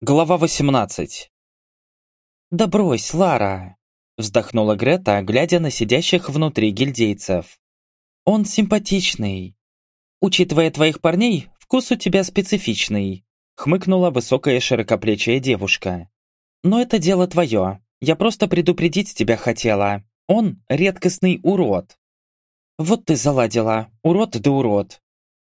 Глава 18 «Да брось, Лара!» Вздохнула Грета, глядя на сидящих внутри гильдейцев. «Он симпатичный. Учитывая твоих парней, вкус у тебя специфичный», хмыкнула высокая широкоплечая девушка. «Но это дело твое. Я просто предупредить тебя хотела. Он редкостный урод». «Вот ты заладила. Урод да урод.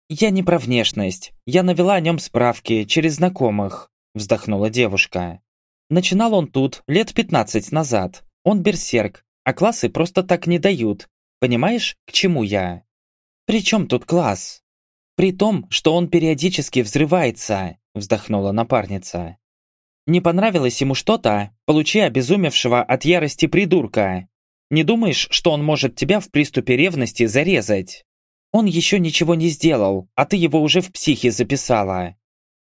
Я не про внешность. Я навела о нем справки через знакомых вздохнула девушка. Начинал он тут лет 15 назад. Он берсерк, а классы просто так не дают. Понимаешь, к чему я? При чем тут класс? При том, что он периодически взрывается, вздохнула напарница. Не понравилось ему что-то, получи обезумевшего от ярости придурка. Не думаешь, что он может тебя в приступе ревности зарезать? Он еще ничего не сделал, а ты его уже в психе записала.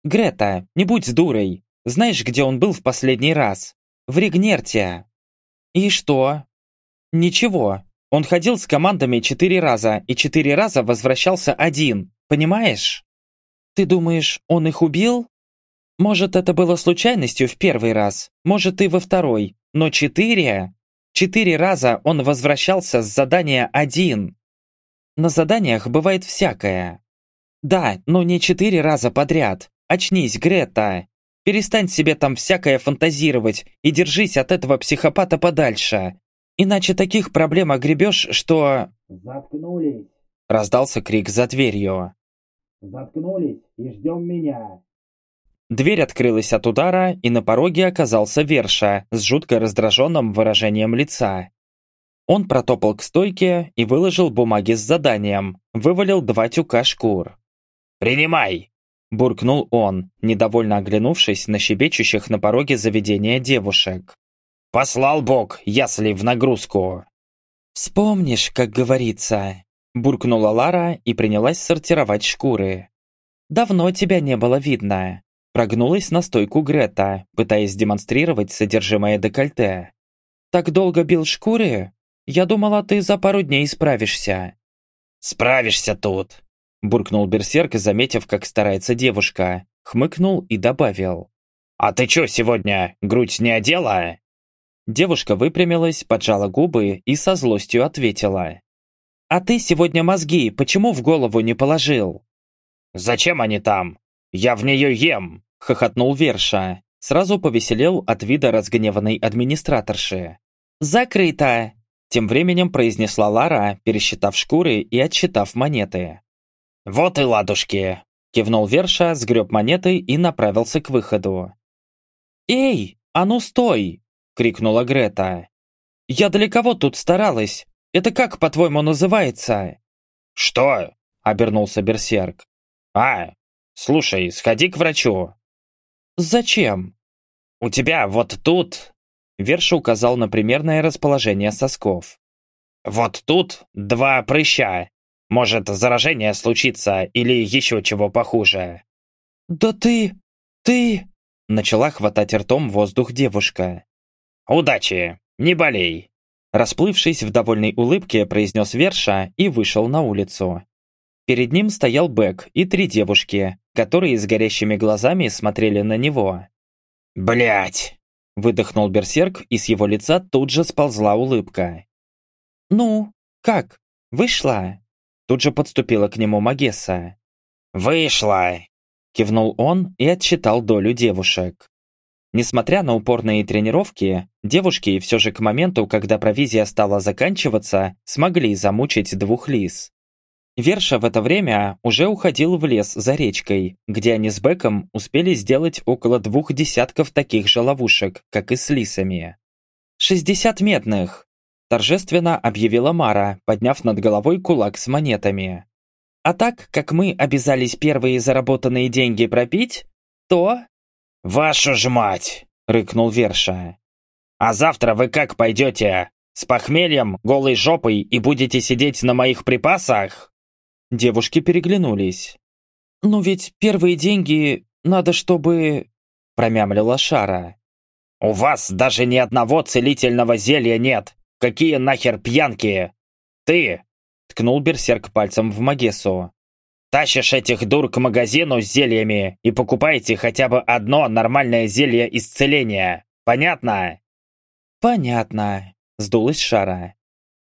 «Грета, не будь дурой. Знаешь, где он был в последний раз? В Ригнерте». «И что?» «Ничего. Он ходил с командами четыре раза и четыре раза возвращался один. Понимаешь?» «Ты думаешь, он их убил?» «Может, это было случайностью в первый раз, может и во второй, но четыре...» Четыре раза он возвращался с задания один. На заданиях бывает всякое. Да, но не четыре раза подряд. Очнись, Грета! Перестань себе там всякое фантазировать и держись от этого психопата подальше. Иначе таких проблем огребешь, что...» «Заткнулись!» Раздался крик за дверью. «Заткнулись и ждем меня!» Дверь открылась от удара, и на пороге оказался Верша с жутко раздраженным выражением лица. Он протопал к стойке и выложил бумаги с заданием, вывалил два тюка шкур. «Принимай!» Буркнул он, недовольно оглянувшись на щебечущих на пороге заведения девушек. «Послал Бог, ясли в нагрузку!» «Вспомнишь, как говорится!» Буркнула Лара и принялась сортировать шкуры. «Давно тебя не было видно!» Прогнулась на стойку Грета, пытаясь демонстрировать содержимое декольте. «Так долго бил шкуры? Я думала, ты за пару дней справишься». «Справишься тут!» Буркнул берсерк, заметив, как старается девушка. Хмыкнул и добавил. «А ты чё сегодня, грудь не одела?» Девушка выпрямилась, поджала губы и со злостью ответила. «А ты сегодня мозги почему в голову не положил?» «Зачем они там? Я в нее ем!» — хохотнул Верша. Сразу повеселел от вида разгневанной администраторши. «Закрыто!» Тем временем произнесла Лара, пересчитав шкуры и отсчитав монеты. «Вот и ладушки!» Кивнул Верша, сгреб монеты и направился к выходу. «Эй, а ну стой!» — крикнула Грета. «Я для кого тут старалась? Это как, по-твоему, называется?» «Что?» — обернулся Берсерк. «А, слушай, сходи к врачу». «Зачем?» «У тебя вот тут...» Верша указал на примерное расположение сосков. «Вот тут два прыща, может, заражение случится или еще чего похуже». «Да ты... ты...» Начала хватать ртом воздух девушка. «Удачи! Не болей!» Расплывшись в довольной улыбке, произнес Верша и вышел на улицу. Перед ним стоял Бэк и три девушки, которые с горящими глазами смотрели на него. Блять! Выдохнул Берсерк, и с его лица тут же сползла улыбка. «Ну, как? Вышла?» Тут же подступила к нему Магесса. «Вышла!» Кивнул он и отчитал долю девушек. Несмотря на упорные тренировки, девушки все же к моменту, когда провизия стала заканчиваться, смогли замучить двух лис. Верша в это время уже уходил в лес за речкой, где они с Беком успели сделать около двух десятков таких же ловушек, как и с лисами. «Шестьдесят медных!» Торжественно объявила Мара, подняв над головой кулак с монетами. «А так, как мы обязались первые заработанные деньги пропить, то...» «Вашу ж мать!» — рыкнул Верша. «А завтра вы как пойдете? С похмельем, голой жопой и будете сидеть на моих припасах?» Девушки переглянулись. «Ну ведь первые деньги надо, чтобы...» — промямлила Шара. «У вас даже ни одного целительного зелья нет. Какие нахер пьянки? Ты!» Ткнул берсерк пальцем в Магесу. Тащишь этих дур к магазину с зельями и покупаете хотя бы одно нормальное зелье исцеления. Понятно?» «Понятно», — сдулась Шара.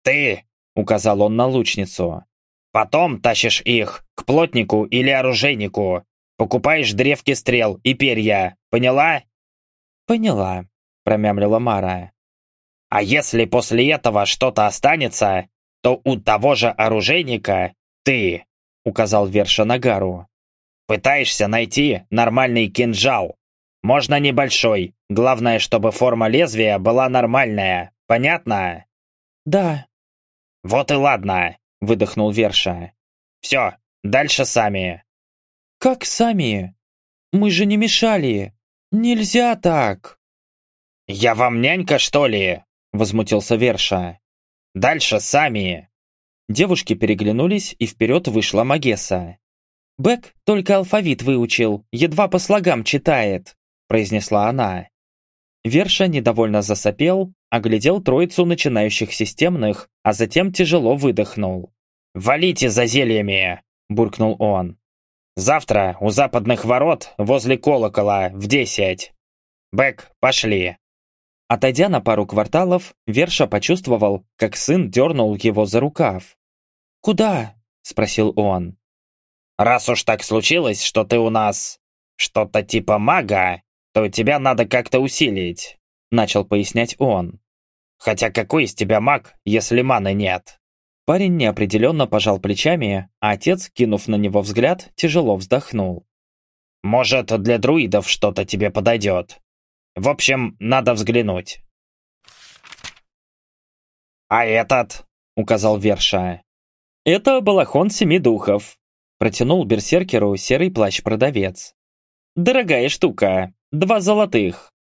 «Ты!» — указал он на лучницу. «Потом тащишь их к плотнику или оружейнику. Покупаешь древки стрел и перья. Поняла?» «Поняла», — промямлила Мара. «А если после этого что-то останется, то у того же оружейника ты», — указал Верша на Гару. «Пытаешься найти нормальный кинжал. Можно небольшой, главное, чтобы форма лезвия была нормальная. Понятно?» «Да». «Вот и ладно», — выдохнул Верша. «Все, дальше сами». «Как сами? Мы же не мешали. Нельзя так!» «Я вам нянька, что ли?» — возмутился Верша. «Дальше сами!» Девушки переглянулись, и вперед вышла Магесса. «Бэк только алфавит выучил, едва по слогам читает», — произнесла она. Верша недовольно засопел, оглядел троицу начинающих системных, а затем тяжело выдохнул. «Валите за зельями!» – буркнул он. Завтра у западных ворот возле колокола в десять. Бэк, пошли. Отойдя на пару кварталов, Верша почувствовал, как сын дернул его за рукав. «Куда?» – спросил он. «Раз уж так случилось, что ты у нас что-то типа мага, то тебя надо как-то усилить», – начал пояснять он. «Хотя какой из тебя маг, если маны нет?» Парень неопределенно пожал плечами, а отец, кинув на него взгляд, тяжело вздохнул. «Может, для друидов что-то тебе подойдет. В общем, надо взглянуть». «А этот?» — указал Верша. «Это балахон семи духов», — протянул берсеркеру серый плащ-продавец. «Дорогая штука, два золотых».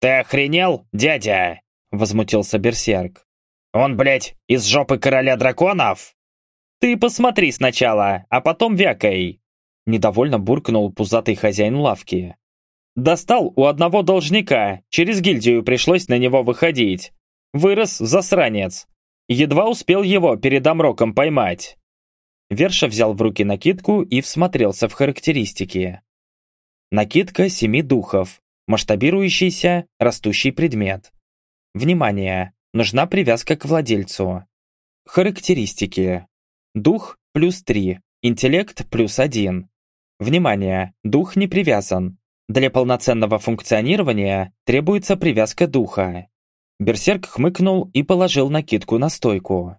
«Ты охренел, дядя?» — возмутился берсерк. Он, блядь, из жопы короля драконов? Ты посмотри сначала, а потом вякай. Недовольно буркнул пузатый хозяин лавки. Достал у одного должника, через гильдию пришлось на него выходить. Вырос засранец. Едва успел его перед Амроком поймать. Верша взял в руки накидку и всмотрелся в характеристики. Накидка семи духов. Масштабирующийся, растущий предмет. Внимание! Нужна привязка к владельцу. Характеристики. Дух плюс 3, интеллект плюс 1. Внимание! Дух не привязан. Для полноценного функционирования требуется привязка духа. Берсерк хмыкнул и положил накидку на стойку.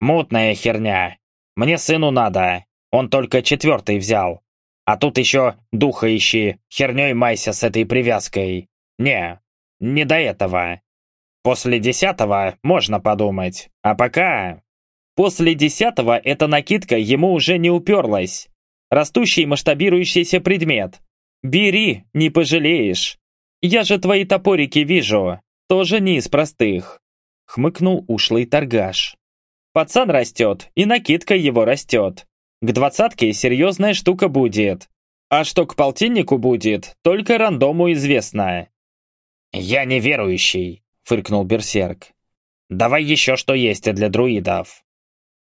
«Мутная херня. Мне сыну надо. Он только четвертый взял. А тут еще духа ищи, херней майся с этой привязкой. Не, не до этого. После десятого можно подумать, а пока... После десятого эта накидка ему уже не уперлась. Растущий масштабирующийся предмет. Бери, не пожалеешь. Я же твои топорики вижу, тоже не из простых. Хмыкнул ушлый торгаш. Пацан растет, и накидка его растет. К двадцатке серьезная штука будет. А что к полтиннику будет, только рандому известно. Я неверующий, фыркнул Берсерк. «Давай еще что есть для друидов».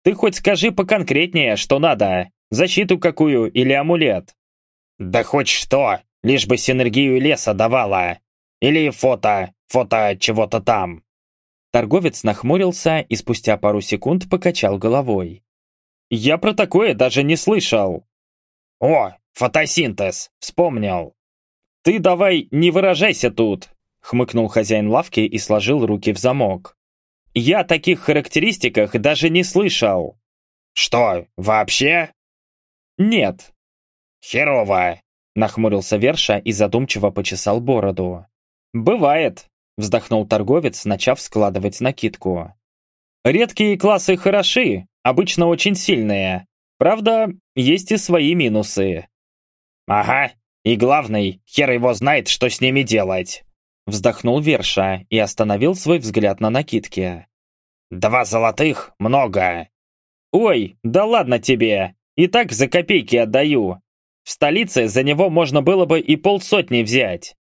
«Ты хоть скажи поконкретнее, что надо. Защиту какую или амулет?» «Да хоть что, лишь бы синергию леса давала. Или фото, фото чего-то там». Торговец нахмурился и спустя пару секунд покачал головой. «Я про такое даже не слышал». «О, фотосинтез, вспомнил». «Ты давай не выражайся тут хмыкнул хозяин лавки и сложил руки в замок. «Я о таких характеристиках даже не слышал». «Что, вообще?» «Нет». «Херово», — нахмурился Верша и задумчиво почесал бороду. «Бывает», — вздохнул торговец, начав складывать накидку. «Редкие классы хороши, обычно очень сильные. Правда, есть и свои минусы». «Ага, и главный, хер его знает, что с ними делать», Вздохнул Верша и остановил свой взгляд на накидке. «Два золотых много!» «Ой, да ладно тебе! И так за копейки отдаю! В столице за него можно было бы и полсотни взять!»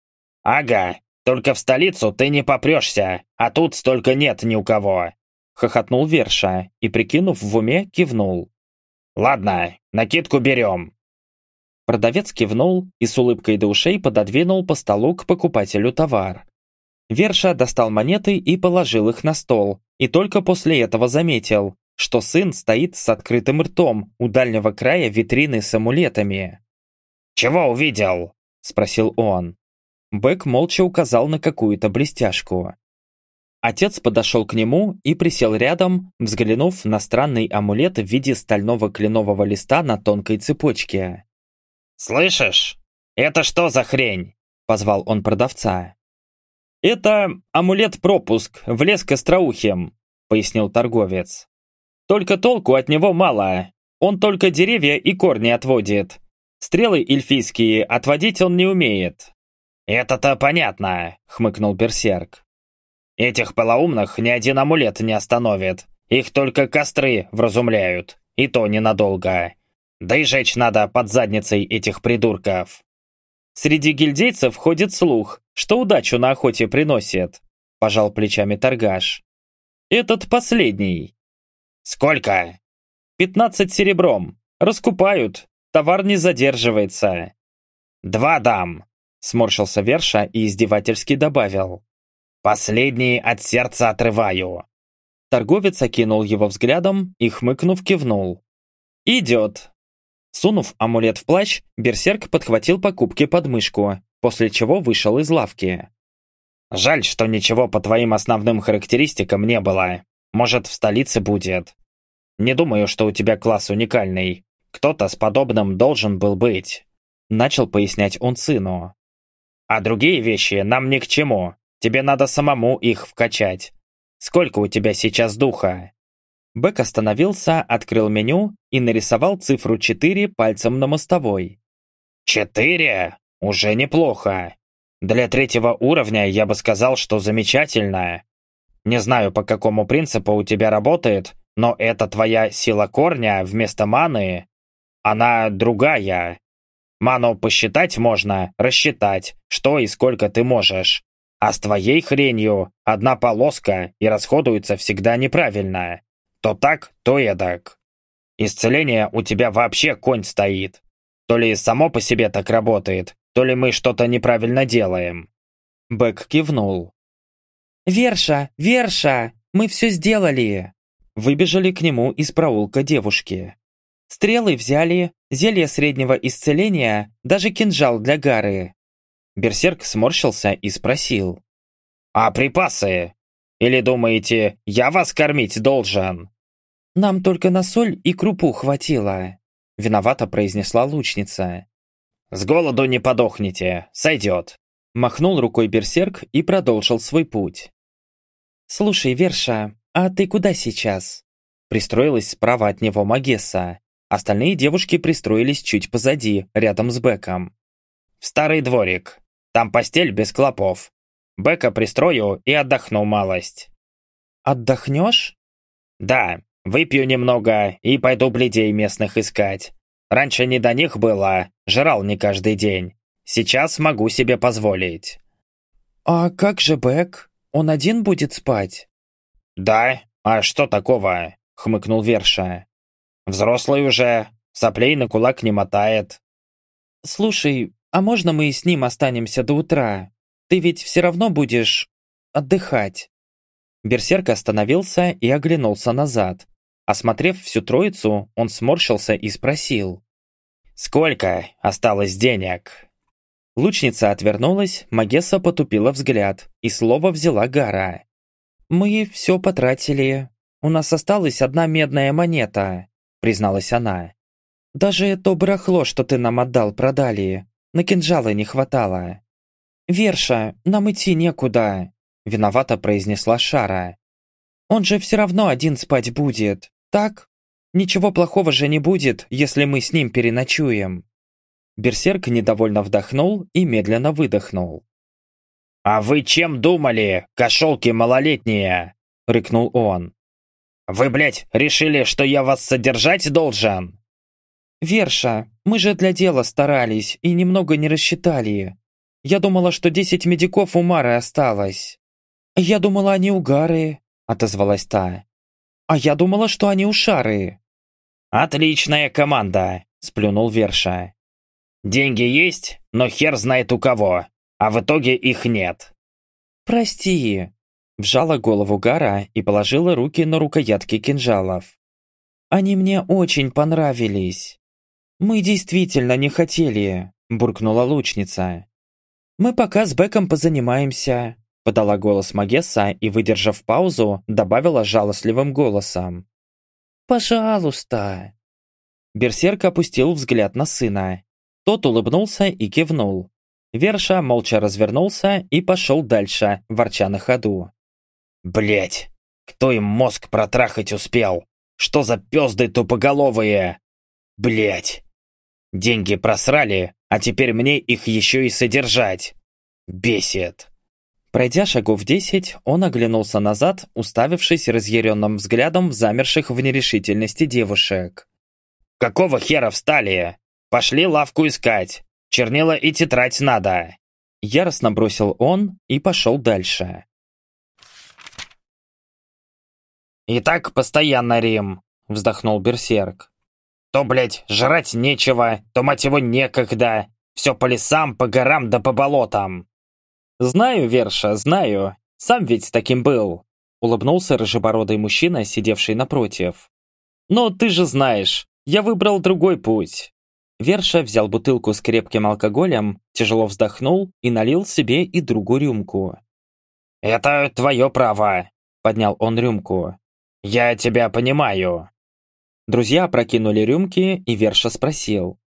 «Ага, только в столицу ты не попрешься, а тут столько нет ни у кого!» Хохотнул Верша и, прикинув в уме, кивнул. Ладно, накидку берем. Продавец кивнул и с улыбкой до ушей пододвинул по столу к покупателю товар. Верша достал монеты и положил их на стол, и только после этого заметил, что сын стоит с открытым ртом у дальнего края витрины с амулетами. «Чего увидел?» – спросил он. Бэк молча указал на какую-то блестяшку. Отец подошел к нему и присел рядом, взглянув на странный амулет в виде стального кленового листа на тонкой цепочке. «Слышишь? Это что за хрень?» – позвал он продавца. «Это амулет-пропуск в лес к остроухим», – пояснил торговец. «Только толку от него мало. Он только деревья и корни отводит. Стрелы эльфийские отводить он не умеет». «Это-то понятно», — хмыкнул Берсерк. «Этих полоумных ни один амулет не остановит. Их только костры вразумляют. И то ненадолго. Да и жечь надо под задницей этих придурков». «Среди гильдейцев ходит слух, что удачу на охоте приносит», — пожал плечами торгаш. «Этот последний». «Сколько?» «Пятнадцать серебром. Раскупают. Товар не задерживается». «Два дам», — сморщился Верша и издевательски добавил. «Последний от сердца отрываю». Торговец окинул его взглядом и, хмыкнув, кивнул. «Идет». Сунув амулет в плащ, берсерк подхватил покупки под мышку, после чего вышел из лавки. «Жаль, что ничего по твоим основным характеристикам не было. Может, в столице будет. Не думаю, что у тебя класс уникальный. Кто-то с подобным должен был быть», — начал пояснять он сыну. «А другие вещи нам ни к чему. Тебе надо самому их вкачать. Сколько у тебя сейчас духа?» Бэк остановился, открыл меню и нарисовал цифру 4 пальцем на мостовой. «Четыре? Уже неплохо. Для третьего уровня я бы сказал, что замечательно. Не знаю, по какому принципу у тебя работает, но это твоя сила корня вместо маны. Она другая. Ману посчитать можно, рассчитать, что и сколько ты можешь. А с твоей хренью одна полоска и расходуется всегда неправильно. То так, то эдак. Исцеление у тебя вообще конь стоит. То ли само по себе так работает, то ли мы что-то неправильно делаем. Бэк кивнул. «Верша! Верша! Мы все сделали!» Выбежали к нему из проулка девушки. Стрелы взяли, зелье среднего исцеления, даже кинжал для гары. Берсерк сморщился и спросил. «А припасы? Или думаете, я вас кормить должен?» «Нам только на соль и крупу хватило», — виновато произнесла лучница. «С голоду не подохнете, сойдет», — махнул рукой берсерк и продолжил свой путь. «Слушай, Верша, а ты куда сейчас?» Пристроилась справа от него Магесса. Остальные девушки пристроились чуть позади, рядом с Беком. «В старый дворик. Там постель без клопов. Бека пристрою и отдохну малость». «Отдохнешь?» «Да, выпью немного и пойду бледей местных искать. Раньше не до них было, жрал не каждый день. Сейчас могу себе позволить». «А как же Бек? Он один будет спать?» «Да, а что такого?» — хмыкнул Верша. Взрослый уже, соплей на кулак не мотает. Слушай, а можно мы с ним останемся до утра? Ты ведь все равно будешь отдыхать. Берсерк остановился и оглянулся назад. Осмотрев всю троицу, он сморщился и спросил. «Сколько осталось денег?» Лучница отвернулась, Магесса потупила взгляд, и слово взяла Гара. «Мы все потратили. У нас осталась одна медная монета призналась она. «Даже то барахло, что ты нам отдал, продали. На кинжалы не хватало». «Верша, нам идти некуда», — виновато произнесла Шара. «Он же все равно один спать будет, так? Ничего плохого же не будет, если мы с ним переночуем». Берсерк недовольно вдохнул и медленно выдохнул. «А вы чем думали, кошелки малолетние?» — рыкнул он. Вы, блядь, решили, что я вас содержать должен?» «Верша, мы же для дела старались и немного не рассчитали. Я думала, что десять медиков у Мары осталось». «Я думала, они у Гары», — отозвалась та. «А я думала, что они у Шары». «Отличная команда!» – сплюнул Верша. «Деньги есть, но хер знает у кого, а в итоге их нет». «Прости!» – вжала голову Гара и положила руки на рукоятки кинжалов. «Они мне очень понравились!» «Мы действительно не хотели!» – буркнула лучница. «Мы пока с Беком позанимаемся», – подала голос Магесса и, выдержав паузу, добавила жалостливым голосом. «Пожалуйста!» Берсерк опустил взгляд на сына. Тот улыбнулся и кивнул. Верша молча развернулся и пошел дальше, ворча на ходу. Блять, кто им мозг протрахать успел? Что за пёзды тупоголовые? Блять. Деньги просрали, а теперь мне их еще и содержать. Бесит. Пройдя шагов десять, он оглянулся назад, уставившись разъяренным взглядом в замерших в нерешительности девушек. «Какого хера встали? Пошли лавку искать. Чернила и тетрадь надо!» Яростно бросил он и пошел дальше. «И так постоянно, Рим!» — вздохнул Берсерк. То, блядь, жрать нечего, то, мать его, некогда. Все по лесам, по горам да по болотам. Знаю, Верша, знаю. Сам ведь таким был. Улыбнулся рыжебородый мужчина, сидевший напротив. Но ты же знаешь, я выбрал другой путь. Верша взял бутылку с крепким алкоголем, тяжело вздохнул и налил себе и другу рюмку. «Это твое право», — поднял он рюмку. «Я тебя понимаю. Друзья опрокинули рюмки, и Верша спросил.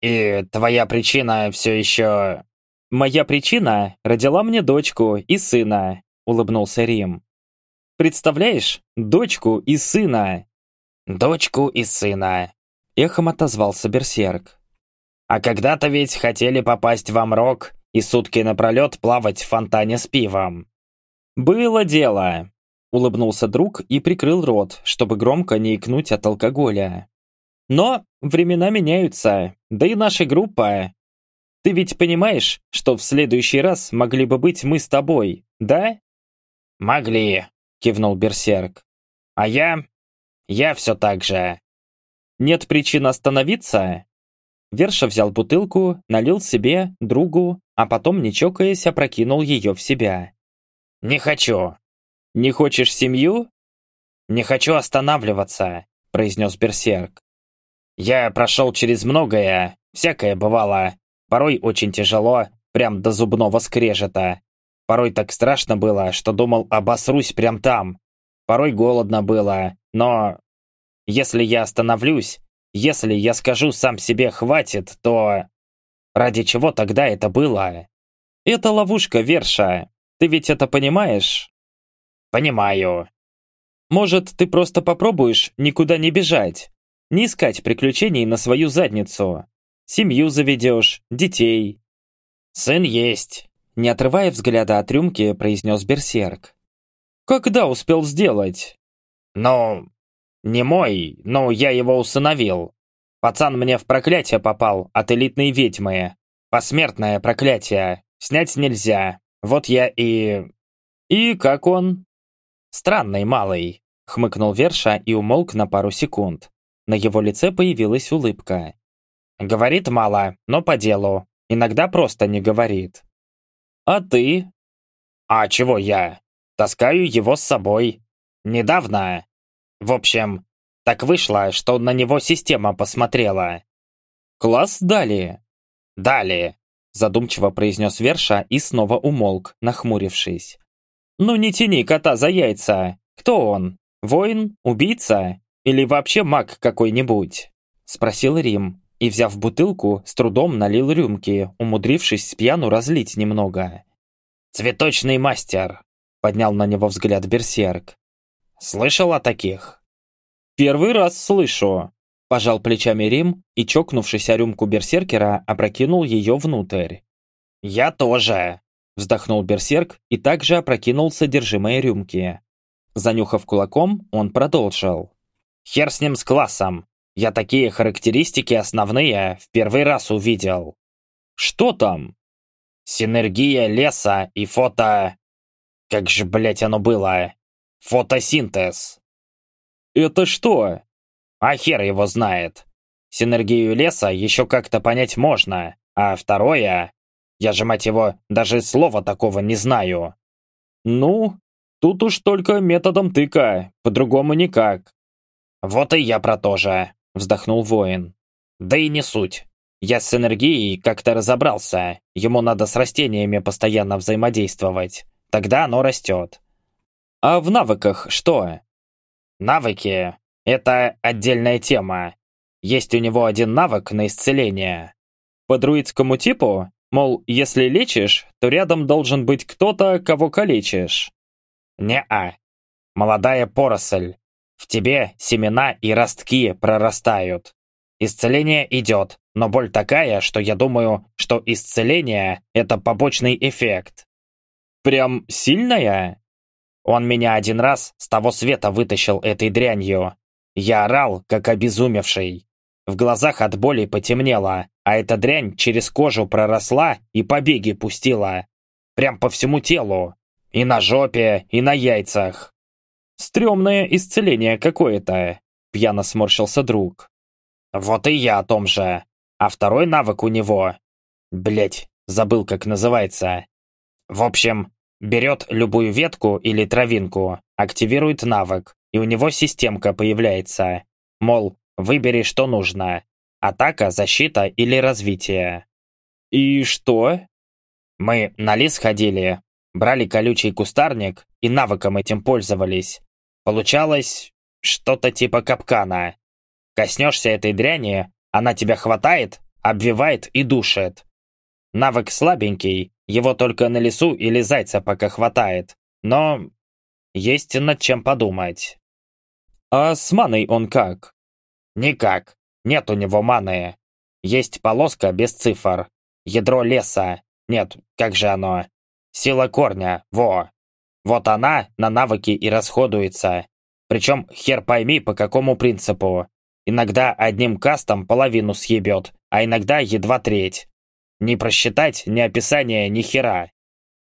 «И твоя причина все еще...» «Моя причина родила мне дочку и сына», — улыбнулся Рим. «Представляешь, дочку и сына!» «Дочку и сына», — эхом отозвался Берсерк. «А когда-то ведь хотели попасть в Амрок и сутки напролет плавать в фонтане с пивом». «Было дело», Улыбнулся друг и прикрыл рот, чтобы громко не икнуть от алкоголя. Но времена меняются, да и наша группа. Ты ведь понимаешь, что в следующий раз могли бы быть мы с тобой, да? Могли, кивнул Берсерк. А я... я все так же. Нет причин остановиться? Верша взял бутылку, налил себе, другу, а потом, не чокаясь, опрокинул ее в себя. «Не хочу. «Не хочешь семью?» «Не хочу останавливаться», — произнес Берсерк. «Я прошел через многое, всякое бывало. Порой очень тяжело, прям до зубного скрежета. Порой так страшно было, что думал обосрусь прям там. Порой голодно было, но... Если я остановлюсь, если я скажу сам себе «хватит», то... Ради чего тогда это было? Это ловушка, Верша. Ты ведь это понимаешь? «Понимаю». «Может, ты просто попробуешь никуда не бежать, не искать приключений на свою задницу? Семью заведешь, детей». «Сын есть», — не отрывая взгляда от рюмки, произнес Берсерк. «Когда успел сделать?» «Ну, не мой, но я его усыновил. Пацан мне в проклятие попал от элитной ведьмы. Посмертное проклятие. Снять нельзя. Вот я и...» «И как он?» Странный малый», — хмыкнул Верша и умолк на пару секунд. На его лице появилась улыбка. «Говорит мало, но по делу. Иногда просто не говорит». «А ты?» «А чего я? Таскаю его с собой. Недавно. В общем, так вышло, что на него система посмотрела». «Класс дали?» «Дали», задумчиво произнес Верша и снова умолк, нахмурившись. «Ну не тяни кота за яйца! Кто он? Воин? Убийца? Или вообще маг какой-нибудь?» Спросил Рим и, взяв бутылку, с трудом налил рюмки, умудрившись с пьяну разлить немного. «Цветочный мастер!» — поднял на него взгляд Берсерк. «Слышал о таких?» «Первый раз слышу!» — пожал плечами Рим и, чокнувшись о рюмку Берсеркера, опрокинул ее внутрь. «Я тоже!» Вздохнул берсерк и также опрокинул содержимое рюмки. Занюхав кулаком, он продолжил. «Хер с ним с классом! Я такие характеристики основные в первый раз увидел!» «Что там?» «Синергия леса и фото...» «Как же, блять, оно было?» «Фотосинтез!» «Это что?» а хер его знает. Синергию леса еще как-то понять можно, а второе... Я же, мать его, даже слова такого не знаю. Ну, тут уж только методом тыка, по-другому никак. Вот и я про то же, вздохнул воин. Да и не суть. Я с энергией как-то разобрался. Ему надо с растениями постоянно взаимодействовать. Тогда оно растет. А в навыках что? Навыки — это отдельная тема. Есть у него один навык на исцеление. По друидскому типу? Мол, если лечишь, то рядом должен быть кто-то, кого калечишь. Не-а. Молодая поросль. В тебе семена и ростки прорастают. Исцеление идет, но боль такая, что я думаю, что исцеление – это побочный эффект. Прям сильная? Он меня один раз с того света вытащил этой дрянью. Я орал, как обезумевший. В глазах от боли потемнело, а эта дрянь через кожу проросла и побеги пустила. Прям по всему телу. И на жопе, и на яйцах. Стремное исцеление какое-то, пьяно сморщился друг. Вот и я о том же. А второй навык у него... Блять, забыл, как называется. В общем, берет любую ветку или травинку, активирует навык, и у него системка появляется. Мол, выбери, что нужно. Атака, защита или развитие. И что? Мы на лес ходили, брали колючий кустарник и навыком этим пользовались. Получалось что-то типа капкана. Коснешься этой дряни, она тебя хватает, обвивает и душит. Навык слабенький, его только на лесу или зайца пока хватает. Но есть над чем подумать. А с маной он как? Никак. Нет у него маны. Есть полоска без цифр. Ядро леса. Нет, как же оно? Сила корня, во. Вот она на навыки и расходуется. Причем хер пойми по какому принципу. Иногда одним кастом половину съебет, а иногда едва треть. Не просчитать ни описания, ни хера.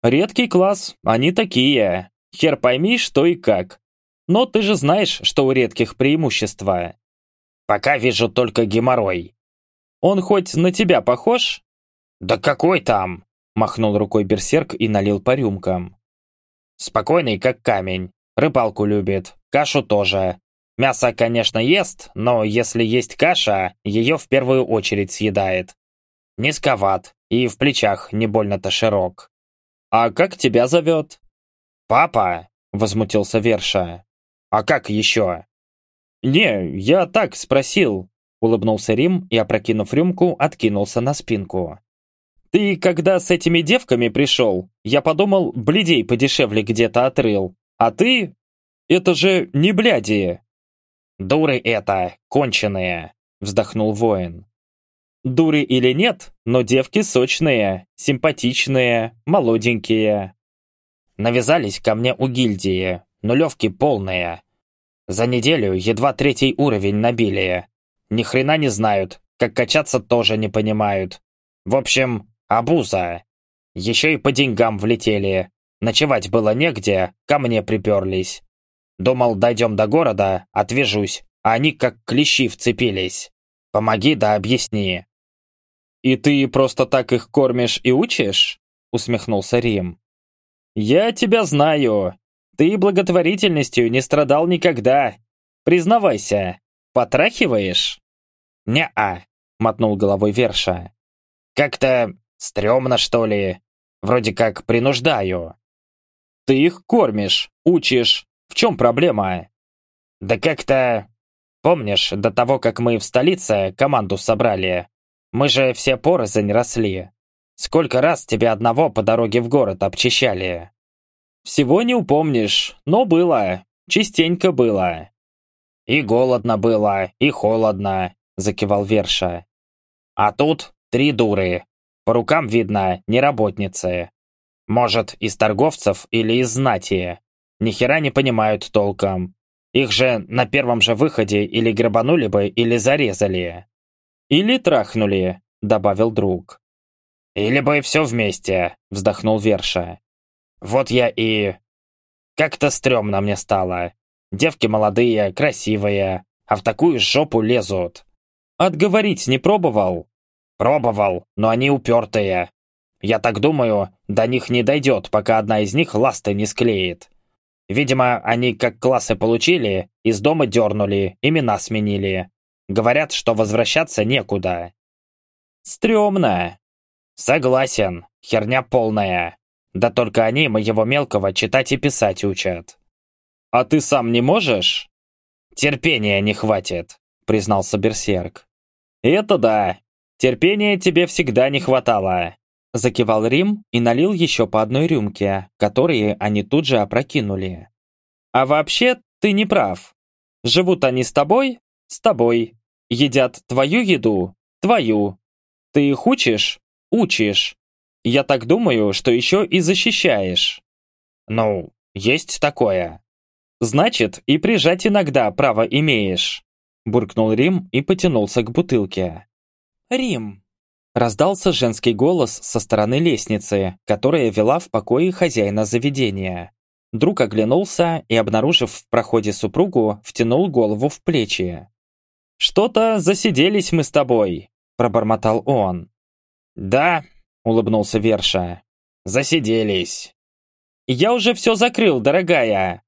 Редкий класс, они такие. Хер пойми, что и как. Но ты же знаешь, что у редких преимущества. Пока вижу только геморрой. Он хоть на тебя похож? Да какой там? Махнул рукой берсерк и налил по рюмкам. Спокойный, как камень. Рыбалку любит, кашу тоже. Мясо, конечно, ест, но если есть каша, ее в первую очередь съедает. Низковат и в плечах не больно-то широк. «А как тебя зовет?» «Папа», — возмутился Верша. «А как еще?» «Не, я так спросил», — улыбнулся Рим и, опрокинув рюмку, откинулся на спинку. «Ты когда с этими девками пришел, я подумал, бледей подешевле где-то отрыл. А ты? Это же не бляди!» «Дуры это, конченые!» — вздохнул воин. «Дуры или нет, но девки сочные, симпатичные, молоденькие». Навязались ко мне у гильдии, нулевки полные. За неделю едва третий уровень набили. Ни хрена не знают, как качаться тоже не понимают. В общем, обуза. Еще и по деньгам влетели. Ночевать было негде, ко мне приперлись. Думал, дойдем до города, отвяжусь, а они как клещи вцепились. Помоги да объясни». «И ты просто так их кормишь и учишь?» усмехнулся Рим. «Я тебя знаю. Ты благотворительностью не страдал никогда. Признавайся, потрахиваешь?» «Не-а», мотнул головой Верша. «Как-то стрёмно, что ли. Вроде как принуждаю». «Ты их кормишь, учишь, в чем проблема? Да как-то... Помнишь, до того, как мы в столице команду собрали, мы же все порознь росли. Сколько раз тебя одного по дороге в город обчищали? Всего не упомнишь, но было. Частенько было. И голодно было, и холодно, закивал Верша. А тут три дуры. По рукам видно, не работницы. Может, из торговцев или из знати. Ни хера не понимают толком. Их же на первом же выходе или грабанули бы, или зарезали. Или трахнули, добавил друг. Или бы все вместе, вздохнул Верша. Вот я и... Как-то стрёмно мне стало. Девки молодые, красивые, а в такую жопу лезут. Отговорить не пробовал? Пробовал, но они упертые. Я так думаю, до них не дойдет, пока одна из них ласты не склеит. Видимо, они как классы получили, из дома дернули, имена сменили. Говорят, что возвращаться некуда. Стремно. Согласен, херня полная. Да только они моего мелкого читать и писать учат. А ты сам не можешь? Терпения не хватит, признался Берсерк. Это да. Терпения тебе всегда не хватало. Закивал Рим и налил еще по одной рюмке, которые они тут же опрокинули. А вообще, ты не прав. Живут они с тобой? С тобой. Едят твою еду? Твою. Ты их учишь? Учишь. Я так думаю, что еще и защищаешь. Ну, есть такое. Значит, и прижать иногда право имеешь. Буркнул Рим и потянулся к бутылке. Рим. Раздался женский голос со стороны лестницы, которая вела в покое хозяина заведения. Друг оглянулся и, обнаружив в проходе супругу, втянул голову в плечи. «Что-то засиделись мы с тобой», – пробормотал он. «Да», – улыбнулся Верша. «Засиделись». «Я уже все закрыл, дорогая!»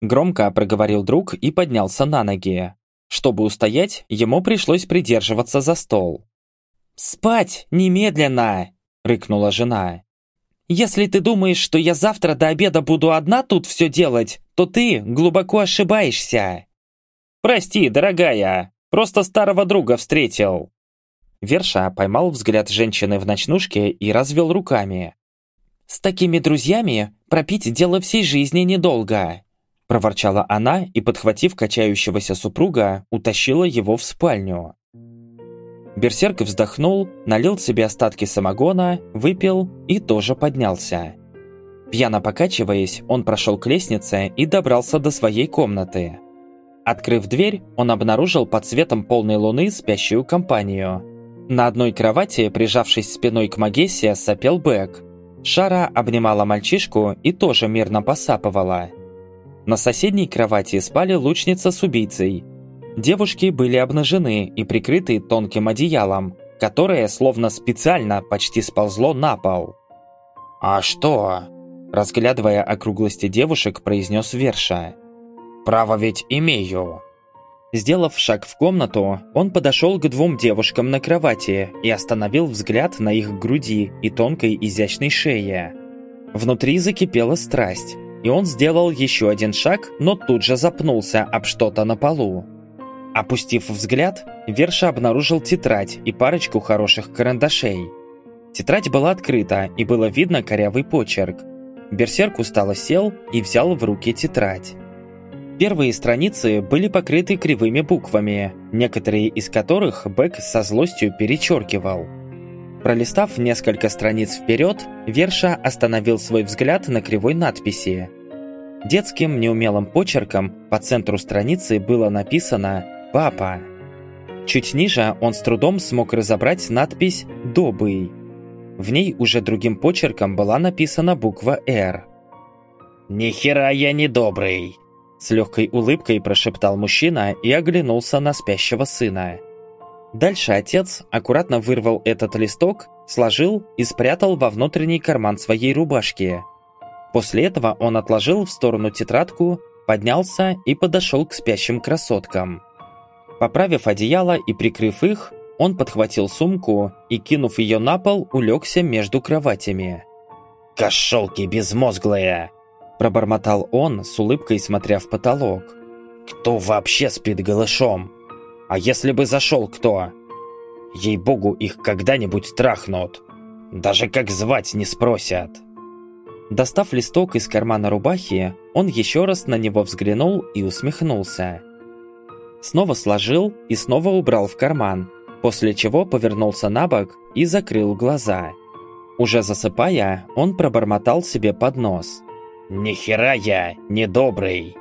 Громко проговорил друг и поднялся на ноги. Чтобы устоять, ему пришлось придерживаться за стол. «Спать немедленно!» – рыкнула жена. «Если ты думаешь, что я завтра до обеда буду одна тут все делать, то ты глубоко ошибаешься!» «Прости, дорогая, просто старого друга встретил!» Верша поймал взгляд женщины в ночнушке и развел руками. «С такими друзьями пропить дело всей жизни недолго!» Проворчала она и, подхватив качающегося супруга, утащила его в спальню. Берсерк вздохнул, налил себе остатки самогона, выпил и тоже поднялся. Пьяно покачиваясь, он прошел к лестнице и добрался до своей комнаты. Открыв дверь, он обнаружил под светом полной луны спящую компанию. На одной кровати, прижавшись спиной к Магессе, сопел Бэк. Шара обнимала мальчишку и тоже мирно посапывала. На соседней кровати спали лучница с убийцей – Девушки были обнажены и прикрыты тонким одеялом, которое словно специально почти сползло на пол. «А что?» Разглядывая округлости девушек, произнес Верша. «Право ведь имею». Сделав шаг в комнату, он подошел к двум девушкам на кровати и остановил взгляд на их груди и тонкой изящной шее. Внутри закипела страсть, и он сделал еще один шаг, но тут же запнулся об что-то на полу. Опустив взгляд, Верша обнаружил тетрадь и парочку хороших карандашей. Тетрадь была открыта, и было видно корявый почерк. Берсерк устало сел и взял в руки тетрадь. Первые страницы были покрыты кривыми буквами, некоторые из которых Бэк со злостью перечеркивал. Пролистав несколько страниц вперед, Верша остановил свой взгляд на кривой надписи. Детским неумелым почерком по центру страницы было написано «Папа». Чуть ниже он с трудом смог разобрать надпись «Добый». В ней уже другим почерком была написана буква «Р». «Ни хера я не добрый!» С легкой улыбкой прошептал мужчина и оглянулся на спящего сына. Дальше отец аккуратно вырвал этот листок, сложил и спрятал во внутренний карман своей рубашки. После этого он отложил в сторону тетрадку, поднялся и подошел к спящим красоткам. Поправив одеяло и прикрыв их, он подхватил сумку и, кинув ее на пол, улегся между кроватями. «Кошелки безмозглые!» Пробормотал он, с улыбкой смотря в потолок. «Кто вообще спит голышом? А если бы зашел кто? Ей-богу, их когда-нибудь трахнут. Даже как звать не спросят». Достав листок из кармана рубахи, он еще раз на него взглянул и усмехнулся снова сложил и снова убрал в карман, после чего повернулся на бок и закрыл глаза. Уже засыпая, он пробормотал себе под нос. «Ни хера я недобрый!»